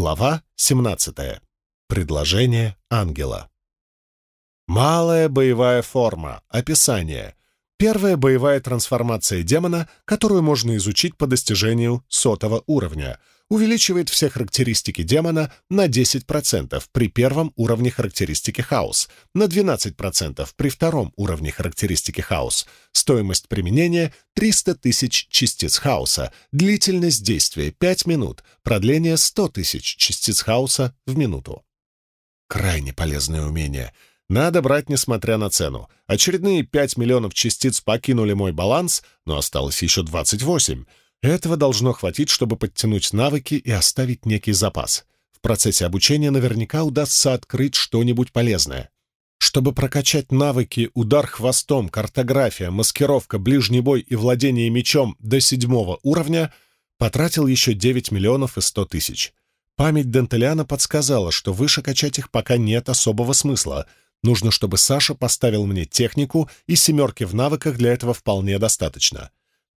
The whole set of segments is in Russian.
Глава 17. Предложение ангела. Малая боевая форма. Описание. Первая боевая трансформация демона, которую можно изучить по достижению сотого уровня — увеличивает все характеристики демона на 10% при первом уровне характеристики хаос, на 12% при втором уровне характеристики хаос. Стоимость применения — 300 тысяч частиц хаоса, длительность действия — 5 минут, продление — 100 тысяч частиц хаоса в минуту. Крайне полезное умение — надо брать, несмотря на цену. Очередные 5 миллионов частиц покинули мой баланс, но осталось еще 28. Этого должно хватить, чтобы подтянуть навыки и оставить некий запас. В процессе обучения наверняка удастся открыть что-нибудь полезное. Чтобы прокачать навыки удар хвостом, картография, маскировка, ближний бой и владение мечом до седьмого уровня, потратил еще 9 миллионов и 100 тысяч. Память Дентелиана подсказала, что выше качать их пока нет особого смысла. Нужно, чтобы Саша поставил мне технику, и семерки в навыках для этого вполне достаточно.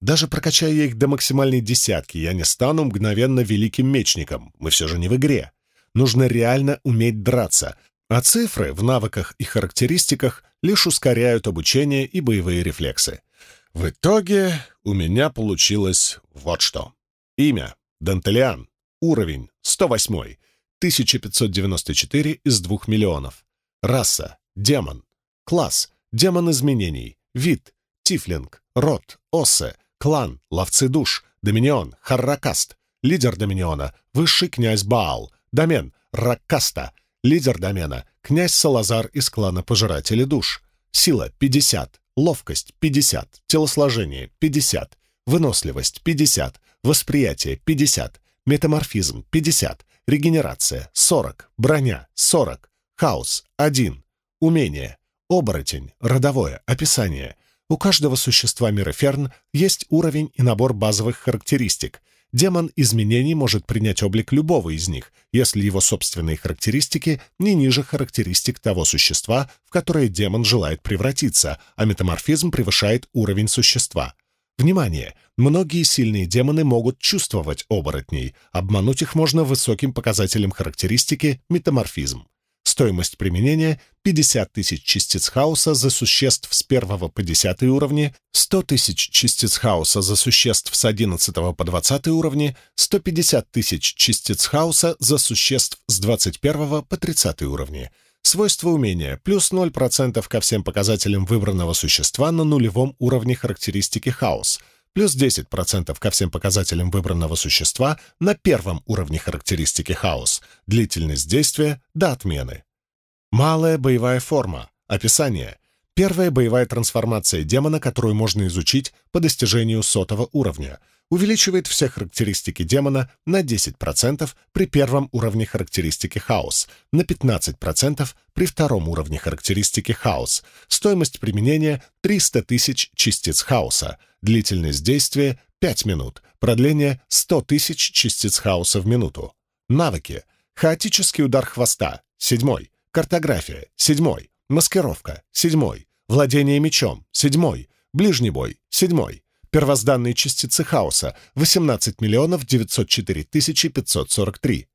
Даже прокачая их до максимальной десятки, я не стану мгновенно великим мечником. Мы все же не в игре. Нужно реально уметь драться, а цифры в навыках и характеристиках лишь ускоряют обучение и боевые рефлексы. В итоге у меня получилось вот что. Имя — Дантелиан. Уровень — 108. 1594 из 2 миллионов. Раса — демон. Класс — демон изменений. Вид — тифлинг. Род — осе. Клан, ловцы душ, доминион, Харракаст, лидер доминиона, высший князь Баал, домен, Раккаста, лидер домена, князь Салазар из клана Пожиратели душ, сила 50, ловкость 50, телосложение 50, выносливость 50, восприятие 50, метаморфизм 50, регенерация 40, броня 40, хаос 1, умение, оборотень, родовое, описание, у каждого существа мира Ферн есть уровень и набор базовых характеристик. Демон изменений может принять облик любого из них, если его собственные характеристики не ниже характеристик того существа, в которое демон желает превратиться, а метаморфизм превышает уровень существа. Внимание! Многие сильные демоны могут чувствовать оборотней. Обмануть их можно высоким показателем характеристики метаморфизм. Стоимость применения — 50 тысяч частиц хаоса за существ с 1 по 10 уровни, 100 тысяч частиц хаоса за существ с 11 по 20 уровни, 150 тысяч частиц хаоса за существ с 21 по 30 уровни. Свойства умения — плюс 0% ко всем показателям выбранного существа на нулевом уровне характеристики хаос — плюс 10% ко всем показателям выбранного существа на первом уровне характеристики хаос, длительность действия до отмены. Малая боевая форма. Описание. Первая боевая трансформация демона, которую можно изучить по достижению сотого уровня — увеличивает все характеристики демона на 10% при первом уровне характеристики хаос, на 15% при втором уровне характеристики хаос. Стоимость применения — 300 тысяч частиц хаоса. Длительность действия — 5 минут. Продление — 100 тысяч частиц хаоса в минуту. Навыки. Хаотический удар хвоста — седьмой. Картография — седьмой. Маскировка — седьмой. Владение мечом — седьмой. Ближний бой — седьмой первозданные частицы хаоса — 18 миллионов 904 тысячи 543.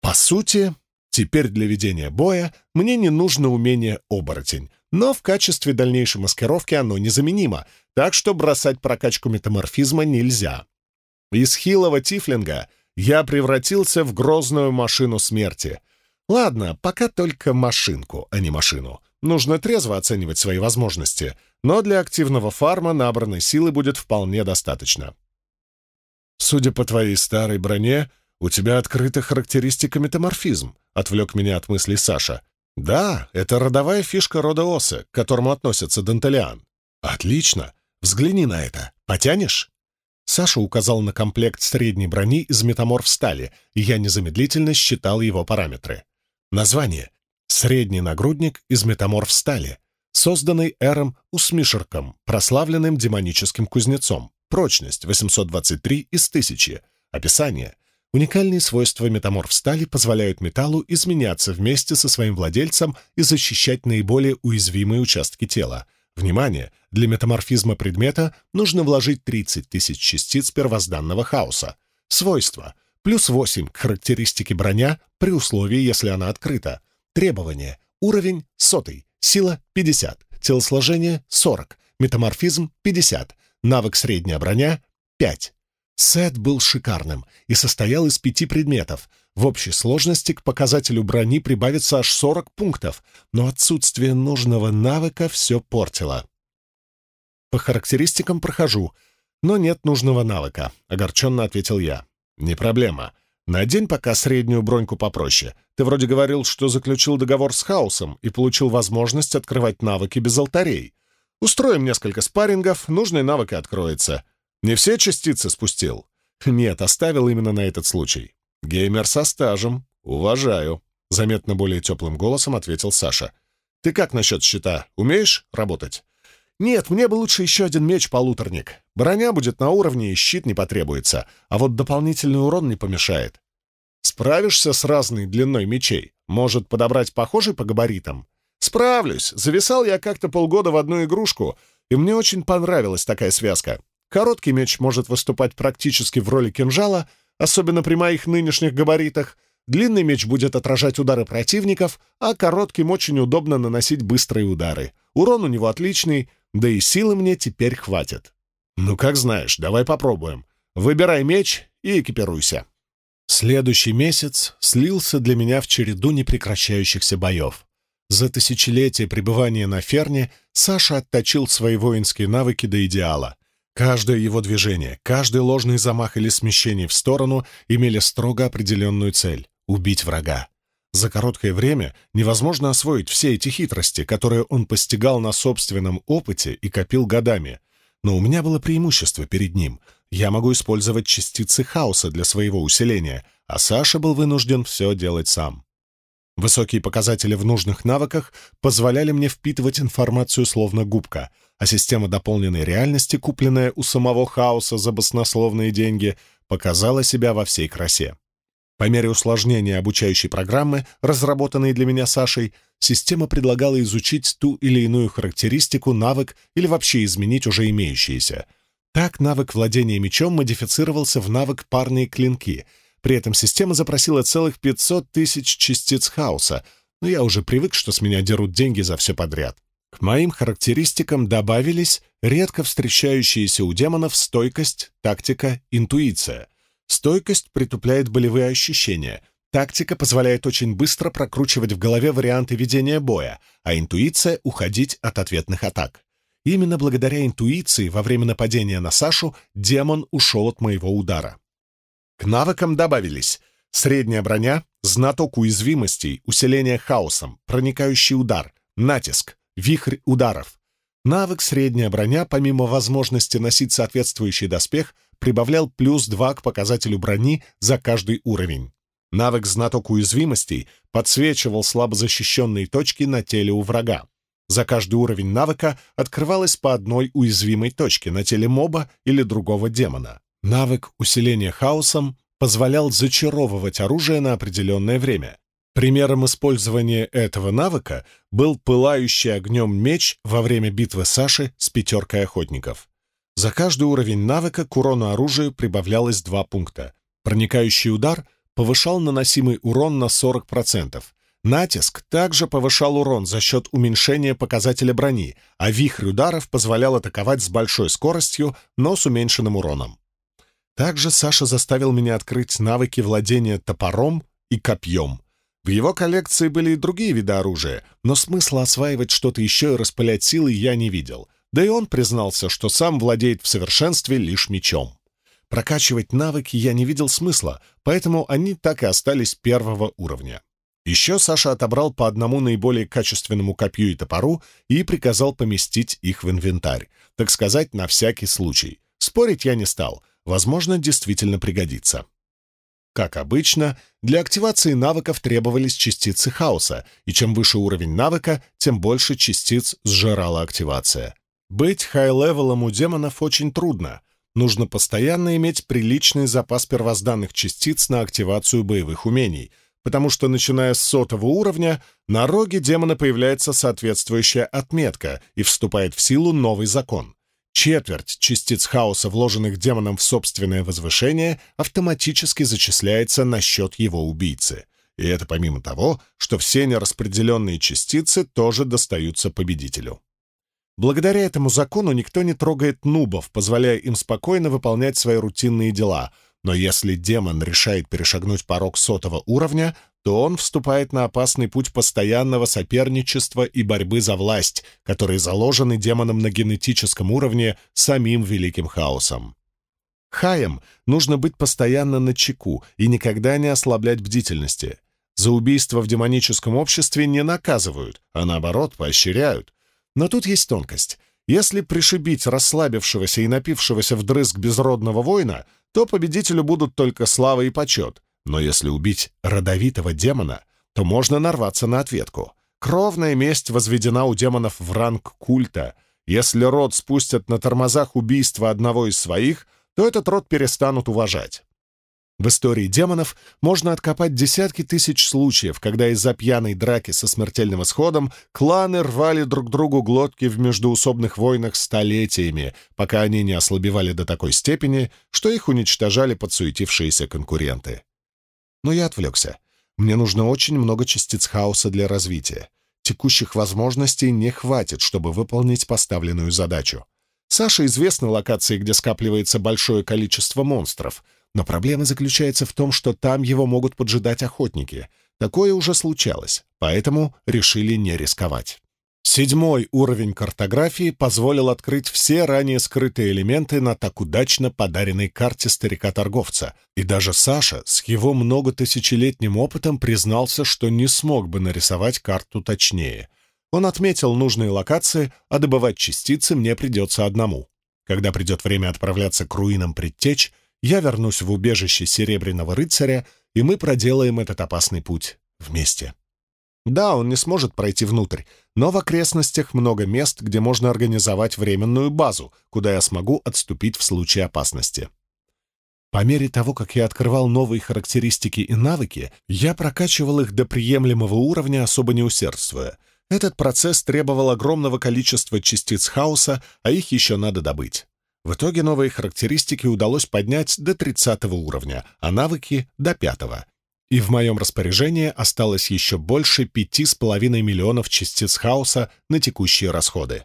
По сути, теперь для ведения боя мне не нужно умение оборотень, но в качестве дальнейшей маскировки оно незаменимо, так что бросать прокачку метаморфизма нельзя. Из хилого тифлинга я превратился в грозную машину смерти. Ладно, пока только машинку, а не машину. Нужно трезво оценивать свои возможности, но для активного фарма набранной силы будет вполне достаточно. «Судя по твоей старой броне, у тебя открыта характеристика метаморфизм», — отвлек меня от мыслей Саша. «Да, это родовая фишка рода Осы, к которому относится Дантелиан». «Отлично! Взгляни на это. Потянешь?» Саша указал на комплект средней брони из метаморф стали, и я незамедлительно считал его параметры. Название Средний нагрудник из метаморф стали, созданный Эром Усмишерком, прославленным демоническим кузнецом. Прочность 823 из 1000. Описание. Уникальные свойства метаморф стали позволяют металлу изменяться вместе со своим владельцем и защищать наиболее уязвимые участки тела. Внимание! Для метаморфизма предмета нужно вложить 30 тысяч частиц первозданного хаоса. Свойства. Плюс 8 к характеристике броня при условии, если она открыта. Требования. Уровень сотый. Сила 50. Телосложение 40. Метаморфизм 50. Навык средняя броня 5. Сет был шикарным и состоял из пяти предметов. В общей сложности к показателю брони прибавится аж 40 пунктов, но отсутствие нужного навыка все портило. По характеристикам прохожу, но нет нужного навыка, огорченно ответил я. Не проблема. Надень пока среднюю броньку попроще. Ты вроде говорил, что заключил договор с Хаосом и получил возможность открывать навыки без алтарей. Устроим несколько спаррингов, нужный навык и откроется. Не все частицы спустил? Нет, оставил именно на этот случай. Геймер со стажем. Уважаю. Заметно более теплым голосом ответил Саша. Ты как насчет щита? Умеешь работать? Нет, мне бы лучше еще один меч-полуторник. Броня будет на уровне, и щит не потребуется, а вот дополнительный урон не помешает. Справишься с разной длиной мечей? Может, подобрать похожий по габаритам? Справлюсь. Зависал я как-то полгода в одну игрушку, и мне очень понравилась такая связка. Короткий меч может выступать практически в роли кинжала, особенно при моих нынешних габаритах. Длинный меч будет отражать удары противников, а коротким очень удобно наносить быстрые удары. Урон у него отличный, да и силы мне теперь хватит. Ну, как знаешь, давай попробуем. Выбирай меч и экипируйся. Следующий месяц слился для меня в череду непрекращающихся боев. За тысячелетие пребывания на Ферне Саша отточил свои воинские навыки до идеала. Каждое его движение, каждый ложный замах или смещение в сторону имели строго определенную цель — убить врага. За короткое время невозможно освоить все эти хитрости, которые он постигал на собственном опыте и копил годами. Но у меня было преимущество перед ним. Я могу использовать частицы хаоса для своего усиления, а Саша был вынужден все делать сам. Высокие показатели в нужных навыках позволяли мне впитывать информацию словно губка — а система дополненной реальности, купленная у самого хаоса за баснословные деньги, показала себя во всей красе. По мере усложнения обучающей программы, разработанной для меня Сашей, система предлагала изучить ту или иную характеристику, навык или вообще изменить уже имеющиеся. Так навык владения мечом модифицировался в навык парные клинки. При этом система запросила целых 500 тысяч частиц хаоса, но я уже привык, что с меня дерут деньги за все подряд. К моим характеристикам добавились редко встречающиеся у демонов стойкость, тактика, интуиция. Стойкость притупляет болевые ощущения, тактика позволяет очень быстро прокручивать в голове варианты ведения боя, а интуиция — уходить от ответных атак. Именно благодаря интуиции во время нападения на Сашу демон ушел от моего удара. К навыкам добавились средняя броня, знаток уязвимостей, усиление хаосом, проникающий удар, натиск, вихрь ударов. Навык «Средняя броня», помимо возможности носить соответствующий доспех, прибавлял плюс 2 к показателю брони за каждый уровень. Навык «Знаток уязвимостей» подсвечивал слабо защищенные точки на теле у врага. За каждый уровень навыка открывалось по одной уязвимой точке на теле моба или другого демона. Навык усиления хаосом позволял зачаровывать оружие на определенное время. Примером использования этого навыка был пылающий огнем меч во время битвы Саши с пятеркой охотников. За каждый уровень навыка к урону оружия прибавлялось два пункта. Проникающий удар повышал наносимый урон на 40%. Натиск также повышал урон за счет уменьшения показателя брони, а вихрь ударов позволял атаковать с большой скоростью, но с уменьшенным уроном. Также Саша заставил меня открыть навыки владения топором и копьем. В его коллекции были и другие виды оружия, но смысла осваивать что-то еще и распылять силы я не видел. Да и он признался, что сам владеет в совершенстве лишь мечом. Прокачивать навыки я не видел смысла, поэтому они так и остались первого уровня. Еще Саша отобрал по одному наиболее качественному копью и топору и приказал поместить их в инвентарь, так сказать, на всякий случай. Спорить я не стал, возможно, действительно пригодится. Как обычно, для активации навыков требовались частицы хаоса, и чем выше уровень навыка, тем больше частиц сжирала активация. Быть хай-левелом у демонов очень трудно. Нужно постоянно иметь приличный запас первозданных частиц на активацию боевых умений, потому что, начиная с сотого уровня, на роге демона появляется соответствующая отметка и вступает в силу новый закон. Четверть частиц хаоса, вложенных демоном в собственное возвышение, автоматически зачисляется на счет его убийцы. И это помимо того, что все нераспределенные частицы тоже достаются победителю. Благодаря этому закону никто не трогает нубов, позволяя им спокойно выполнять свои рутинные дела, но если демон решает перешагнуть порог сотого уровня, то он вступает на опасный путь постоянного соперничества и борьбы за власть, которые заложены демоном на генетическом уровне самим Великим Хаосом. Хаям нужно быть постоянно на чеку и никогда не ослаблять бдительности. За убийство в демоническом обществе не наказывают, а наоборот поощряют. Но тут есть тонкость. Если пришибить расслабившегося и напившегося вдрызг безродного воина, то победителю будут только слава и почет — но если убить родовитого демона, то можно нарваться на ответку. Кровная месть возведена у демонов в ранг культа. Если род спустят на тормозах убийства одного из своих, то этот род перестанут уважать. В истории демонов можно откопать десятки тысяч случаев, когда из-за пьяной драки со смертельным исходом кланы рвали друг другу глотки в междуусобных войнах столетиями, пока они не ослабевали до такой степени, что их уничтожали подсуетившиеся конкуренты. Но я отвлекся. Мне нужно очень много частиц хаоса для развития. Текущих возможностей не хватит, чтобы выполнить поставленную задачу. Саше известны локации, где скапливается большое количество монстров, но проблема заключается в том, что там его могут поджидать охотники. Такое уже случалось, поэтому решили не рисковать. Седьмой уровень картографии позволил открыть все ранее скрытые элементы на так удачно подаренной карте старика-торговца, и даже Саша с его многотысячелетним опытом признался, что не смог бы нарисовать карту точнее. Он отметил нужные локации, а добывать частицы мне придется одному. Когда придет время отправляться к руинам предтеч, я вернусь в убежище Серебряного рыцаря, и мы проделаем этот опасный путь вместе. Да, он не сможет пройти внутрь, но в окрестностях много мест, где можно организовать временную базу, куда я смогу отступить в случае опасности. По мере того, как я открывал новые характеристики и навыки, я прокачивал их до приемлемого уровня, особо не усердствуя. Этот процесс требовал огромного количества частиц хаоса, а их еще надо добыть. В итоге новые характеристики удалось поднять до 30 уровня, а навыки — до 5 и в моем распоряжении осталось еще больше пяти с половиной миллионов частиц хаоса на текущие расходы.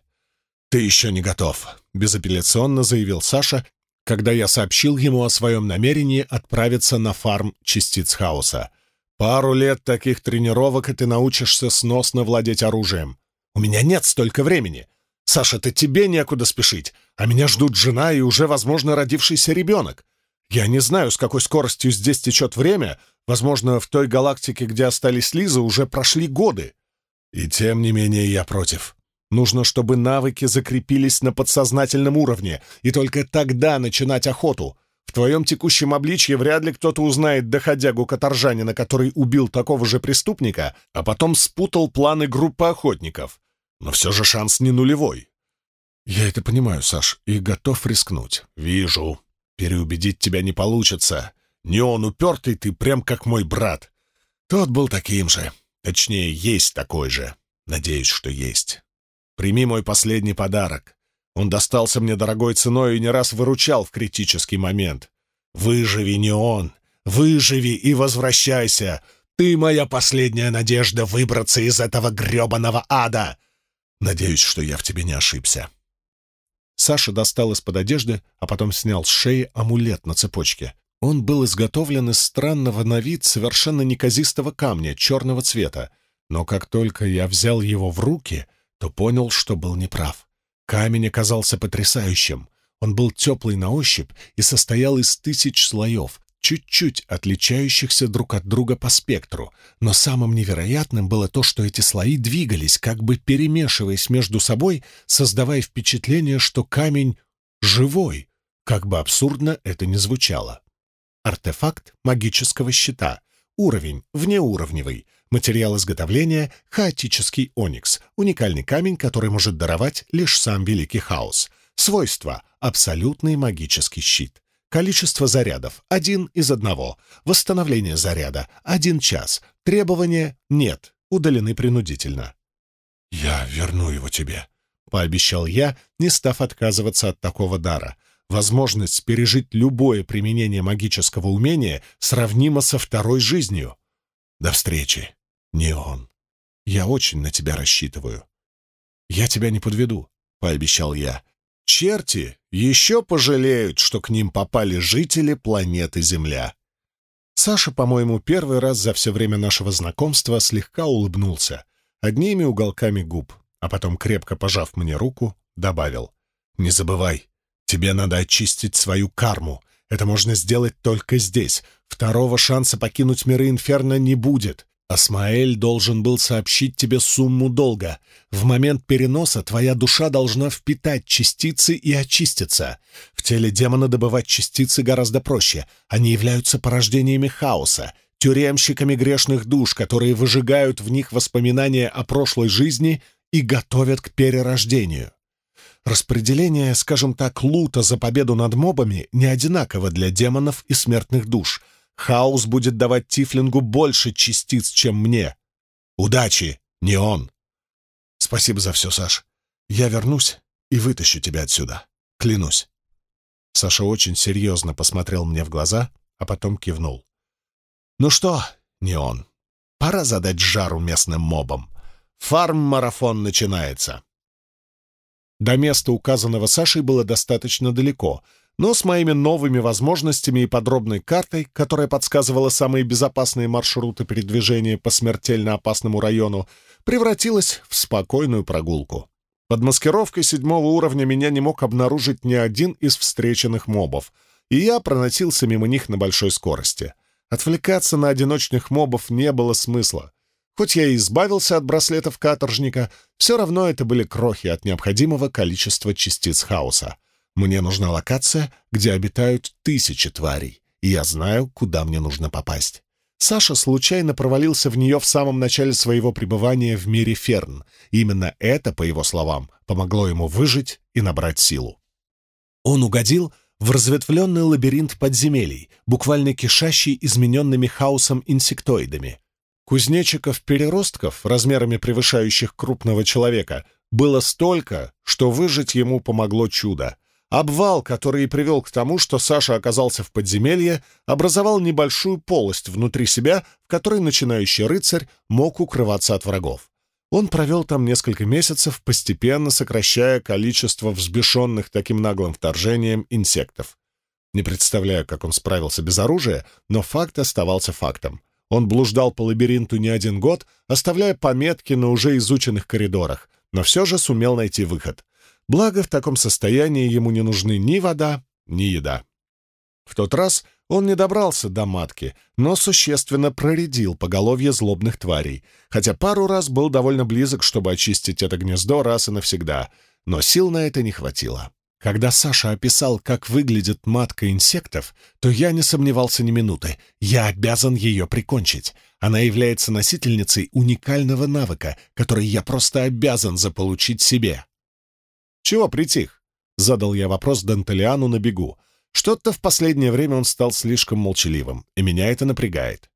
«Ты еще не готов», — безапелляционно заявил Саша, когда я сообщил ему о своем намерении отправиться на фарм частиц хаоса. «Пару лет таких тренировок, и ты научишься сносно владеть оружием. У меня нет столько времени. Саша, ты тебе некуда спешить, а меня ждут жена и уже, возможно, родившийся ребенок. Я не знаю, с какой скоростью здесь течет время, Возможно, в той галактике, где остались Лизы, уже прошли годы. И тем не менее я против. Нужно, чтобы навыки закрепились на подсознательном уровне, и только тогда начинать охоту. В твоем текущем обличье вряд ли кто-то узнает доходягу-каторжанина, который убил такого же преступника, а потом спутал планы группы охотников. Но все же шанс не нулевой. Я это понимаю, Саш, и готов рискнуть. Вижу. Переубедить тебя не получится. Не он упертый, ты прям как мой брат. Тот был таким же. Точнее, есть такой же. Надеюсь, что есть. Прими мой последний подарок. Он достался мне дорогой ценой и не раз выручал в критический момент. Выживи, не он. Выживи и возвращайся. Ты моя последняя надежда выбраться из этого гребаного ада. Надеюсь, что я в тебе не ошибся. Саша достал из-под одежды, а потом снял с шеи амулет на цепочке. Он был изготовлен из странного на вид совершенно неказистого камня черного цвета, но как только я взял его в руки, то понял, что был неправ. Камень оказался потрясающим. Он был теплый на ощупь и состоял из тысяч слоев, чуть-чуть отличающихся друг от друга по спектру, но самым невероятным было то, что эти слои двигались, как бы перемешиваясь между собой, создавая впечатление, что камень живой, как бы абсурдно это ни звучало. Артефакт магического щита. Уровень внеуровневый. Материал изготовления — хаотический оникс, уникальный камень, который может даровать лишь сам Великий Хаос. Свойства — абсолютный магический щит. Количество зарядов — один из одного. Восстановление заряда — один час. Требования — нет, удалены принудительно. «Я верну его тебе. — пообещал я, не став отказываться от такого дара. Возможность пережить любое применение магического умения сравнима со второй жизнью. До встречи, Неон. Я очень на тебя рассчитываю. Я тебя не подведу, — пообещал я. Черти еще пожалеют, что к ним попали жители планеты Земля. Саша, по-моему, первый раз за все время нашего знакомства слегка улыбнулся, одними уголками губ, а потом, крепко пожав мне руку, добавил. «Не забывай, тебе надо очистить свою карму. Это можно сделать только здесь. Второго шанса покинуть миры Инферно не будет. Асмаэль должен был сообщить тебе сумму долга. В момент переноса твоя душа должна впитать частицы и очиститься. В теле демона добывать частицы гораздо проще. Они являются порождениями хаоса, тюремщиками грешных душ, которые выжигают в них воспоминания о прошлой жизни и готовят к перерождению. Распределение, скажем так, лута за победу над мобами не одинаково для демонов и смертных душ — Хаос будет давать Тифлингу больше частиц, чем мне. Удачи, не он. Спасибо за все, Саш. Я вернусь и вытащу тебя отсюда. Клянусь. Саша очень серьезно посмотрел мне в глаза, а потом кивнул. Ну что, не он. Пора задать жару местным мобам. Фарм-марафон начинается. До места, указанного Сашей, было достаточно далеко — но с моими новыми возможностями и подробной картой, которая подсказывала самые безопасные маршруты передвижения по смертельно опасному району, превратилась в спокойную прогулку. Под маскировкой седьмого уровня меня не мог обнаружить ни один из встреченных мобов, и я проносился мимо них на большой скорости. Отвлекаться на одиночных мобов не было смысла. Хоть я и избавился от браслетов каторжника, все равно это были крохи от необходимого количества частиц хаоса. Мне нужна локация, где обитают тысячи тварей, и я знаю, куда мне нужно попасть. Саша случайно провалился в нее в самом начале своего пребывания в мире Ферн. именно это, по его словам, помогло ему выжить и набрать силу. Он угодил в разветвленный лабиринт подземелий, буквально кишащий измененными хаосом инсектоидами. Кузнечиков-переростков, размерами превышающих крупного человека, было столько, что выжить ему помогло чудо — Обвал, который привел к тому, что Саша оказался в подземелье, образовал небольшую полость внутри себя, в которой начинающий рыцарь мог укрываться от врагов. Он провел там несколько месяцев, постепенно сокращая количество взбешенных таким наглым вторжением инсектов. Не представляю, как он справился без оружия, но факт оставался фактом. Он блуждал по лабиринту не один год, оставляя пометки на уже изученных коридорах, но все же сумел найти выход. Благо, в таком состоянии ему не нужны ни вода, ни еда. В тот раз он не добрался до матки, но существенно проредил поголовье злобных тварей, хотя пару раз был довольно близок, чтобы очистить это гнездо раз и навсегда, но сил на это не хватило. Когда Саша описал, как выглядит матка инсектов, то я не сомневался ни минуты. Я обязан ее прикончить. Она является носительницей уникального навыка, который я просто обязан заполучить себе. «Чего притих?» — задал я вопрос Дантелиану на бегу. Что-то в последнее время он стал слишком молчаливым, и меня это напрягает.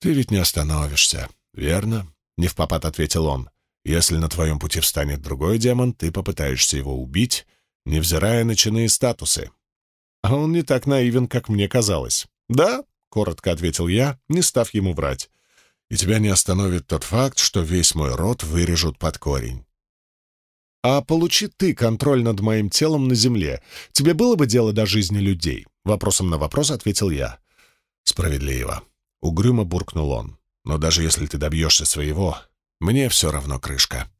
«Ты ведь не остановишься, верно?» — не в попад ответил он. «Если на твоем пути встанет другой демон, ты попытаешься его убить, невзирая на чины и статусы». А он не так наивен, как мне казалось. «Да?» — коротко ответил я, не став ему врать. «И тебя не остановит тот факт, что весь мой род вырежут под корень. «А получи ты контроль над моим телом на земле. Тебе было бы дело до жизни людей?» Вопросом на вопрос ответил я. «Справедливо». Угрюмо буркнул он. «Но даже если ты добьешься своего, мне все равно крышка.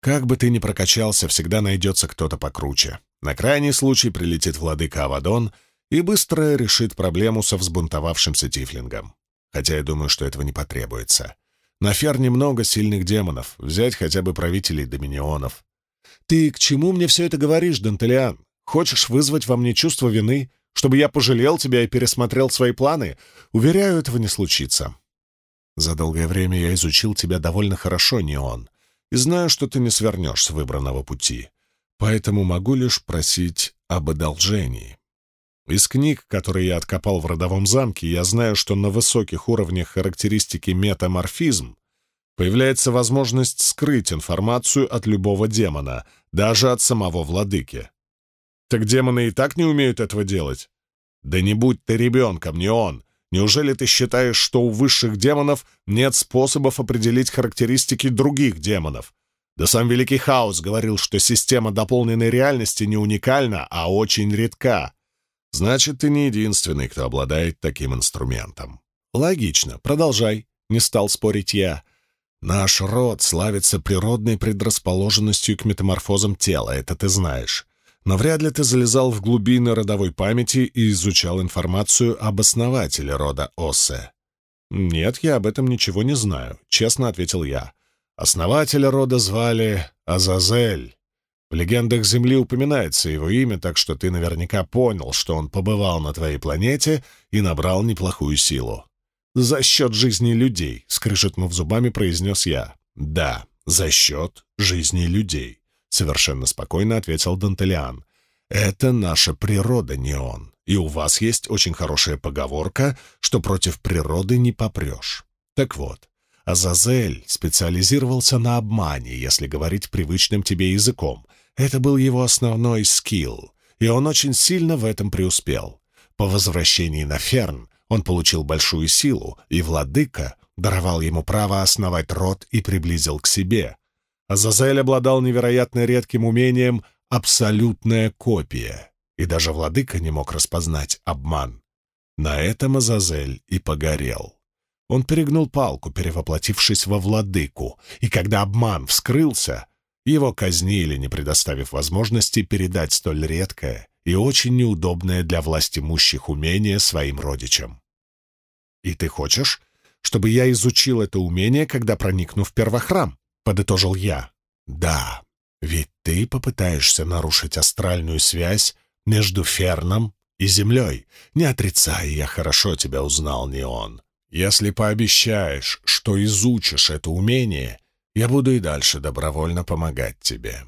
Как бы ты ни прокачался, всегда найдется кто-то покруче. На крайний случай прилетит владыка Авадон и быстро решит проблему со взбунтовавшимся тифлингом. Хотя я думаю, что этого не потребуется. На Ферне много сильных демонов, взять хотя бы правителей доминионов. «Ты к чему мне все это говоришь, Дантелиан? Хочешь вызвать во мне чувство вины, чтобы я пожалел тебя и пересмотрел свои планы? Уверяю, этого не случится. За долгое время я изучил тебя довольно хорошо, Неон, и знаю, что ты не свернешь с выбранного пути. Поэтому могу лишь просить об одолжении. Из книг, которые я откопал в родовом замке, я знаю, что на высоких уровнях характеристики метаморфизм появляется возможность скрыть информацию от любого демона, даже от самого владыки. Так демоны и так не умеют этого делать. Да не будь ты ребенком, не он. Неужели ты считаешь, что у высших демонов нет способов определить характеристики других демонов? Да сам Великий Хаос говорил, что система дополненной реальности не уникальна, а очень редка. Значит, ты не единственный, кто обладает таким инструментом. Логично, продолжай, не стал спорить я. Наш род славится природной предрасположенностью к метаморфозам тела, это ты знаешь. Но вряд ли ты залезал в глубины родовой памяти и изучал информацию об основателе рода Осе. «Нет, я об этом ничего не знаю», — честно ответил я. Основателя рода звали Азазель. В легендах Земли упоминается его имя, так что ты наверняка понял, что он побывал на твоей планете и набрал неплохую силу. «За счет жизни людей», — скрежетнув зубами, произнес я. «Да, за счет жизни людей», — совершенно спокойно ответил Дантелиан. «Это наша природа, не он. И у вас есть очень хорошая поговорка, что против природы не попрешь. Так вот, Азазель специализировался на обмане, если говорить привычным тебе языком. Это был его основной скилл, и он очень сильно в этом преуспел. По возвращении на Ферн он получил большую силу, и владыка даровал ему право основать род и приблизил к себе. Азазель обладал невероятно редким умением «абсолютная копия», и даже владыка не мог распознать обман. На этом Азазель и погорел. Он перегнул палку, перевоплотившись во владыку, и когда обман вскрылся, его казнили, не предоставив возможности передать столь редкое и очень неудобное для власти имущих умение своим родичам. «И ты хочешь, чтобы я изучил это умение, когда проникну в первохрам?» — подытожил я. «Да, ведь ты попытаешься нарушить астральную связь между Ферном и Землей. Не отрицай, я хорошо тебя узнал, не он. Если пообещаешь, что изучишь это умение, я буду и дальше добровольно помогать тебе.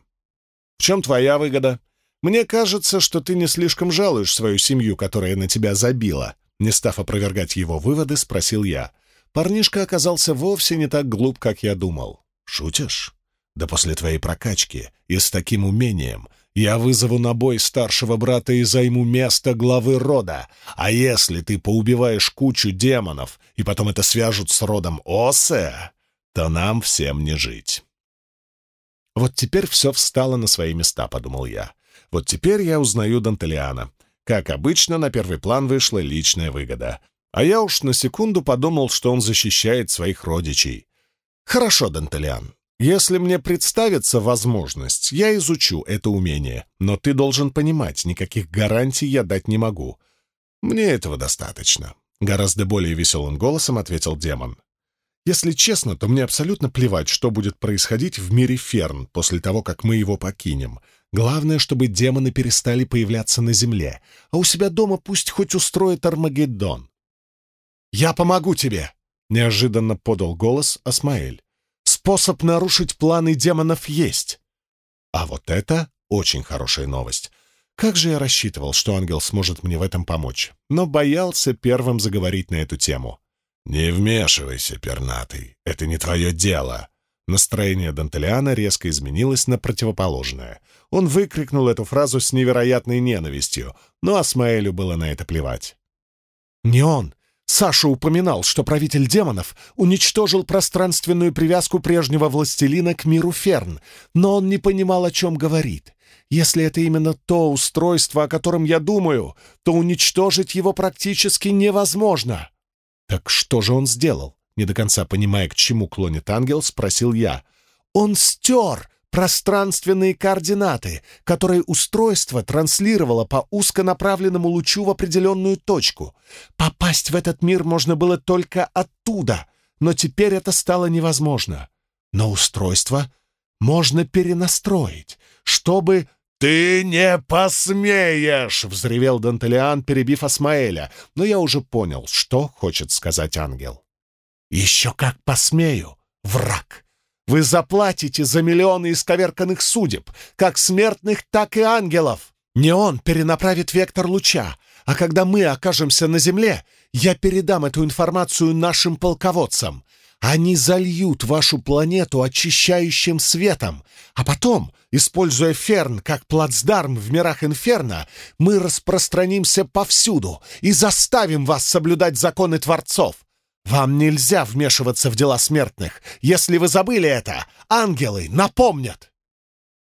В чем твоя выгода? Мне кажется, что ты не слишком жалуешь свою семью, которая на тебя забила. Не став опровергать его выводы, спросил я. Парнишка оказался вовсе не так глуп, как я думал. Шутишь? Да после твоей прокачки и с таким умением я вызову на бой старшего брата и займу место главы рода. А если ты поубиваешь кучу демонов, и потом это свяжут с родом Осе, то нам всем не жить. Вот теперь все встало на свои места, подумал я. Вот теперь я узнаю Дантелиана. Как обычно, на первый план вышла личная выгода. А я уж на секунду подумал, что он защищает своих родичей. Хорошо, Дантелиан, если мне представится возможность, я изучу это умение, но ты должен понимать, никаких гарантий я дать не могу. Мне этого достаточно. Гораздо более веселым голосом ответил демон. Если честно, то мне абсолютно плевать, что будет происходить в мире Ферн после того, как мы его покинем. Главное, чтобы демоны перестали появляться на земле, а у себя дома пусть хоть устроит Армагеддон. «Я помогу тебе!» — неожиданно подал голос Асмаэль. Способ нарушить планы демонов есть. А вот это очень хорошая новость. Как же я рассчитывал, что ангел сможет мне в этом помочь, но боялся первым заговорить на эту тему. «Не вмешивайся, пернатый, это не твое дело». Настроение Дантелиана резко изменилось на противоположное. Он выкрикнул эту фразу с невероятной ненавистью, но Асмаэлю было на это плевать. «Не он! Саша упоминал, что правитель демонов уничтожил пространственную привязку прежнего властелина к миру Ферн, но он не понимал, о чем говорит. Если это именно то устройство, о котором я думаю, то уничтожить его практически невозможно. Так что же он сделал? Не до конца понимая, к чему клонит ангел, спросил я. Он стер пространственные координаты, которые устройство транслировало по узконаправленному лучу в определенную точку. Попасть в этот мир можно было только оттуда, но теперь это стало невозможно. Но устройство можно перенастроить, чтобы... «Ты не посмеешь!» — взревел Дантелиан, перебив Асмаэля, но я уже понял, что хочет сказать ангел. «Еще как посмею, враг!» Вы заплатите за миллионы исковерканных судеб, как смертных, так и ангелов. Не он перенаправит вектор луча, а когда мы окажемся на земле, я передам эту информацию нашим полководцам. Они зальют вашу планету очищающим светом, а потом, используя Ферн как плацдарм в мирах Инферно, мы распространимся повсюду и заставим вас соблюдать законы Творцов. Вам нельзя вмешиваться в дела смертных. Если вы забыли это, ангелы напомнят!»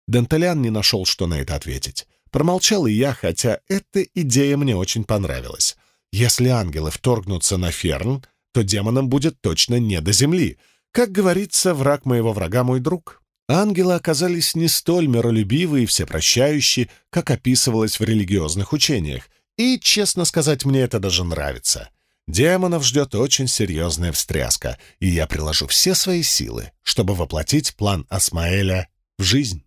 Денталян не нашел, что на это ответить. Промолчал и я, хотя эта идея мне очень понравилась. Если ангелы вторгнутся на Ферн, то демонам будет точно не до земли. Как говорится, враг моего врага — мой друг. Ангелы оказались не столь миролюбивы и всепрощающие, как описывалось в религиозных учениях, и, честно сказать, мне это даже нравится. Демонов ждет очень серьезная встряска, и я приложу все свои силы, чтобы воплотить план Асмаэля в жизнь.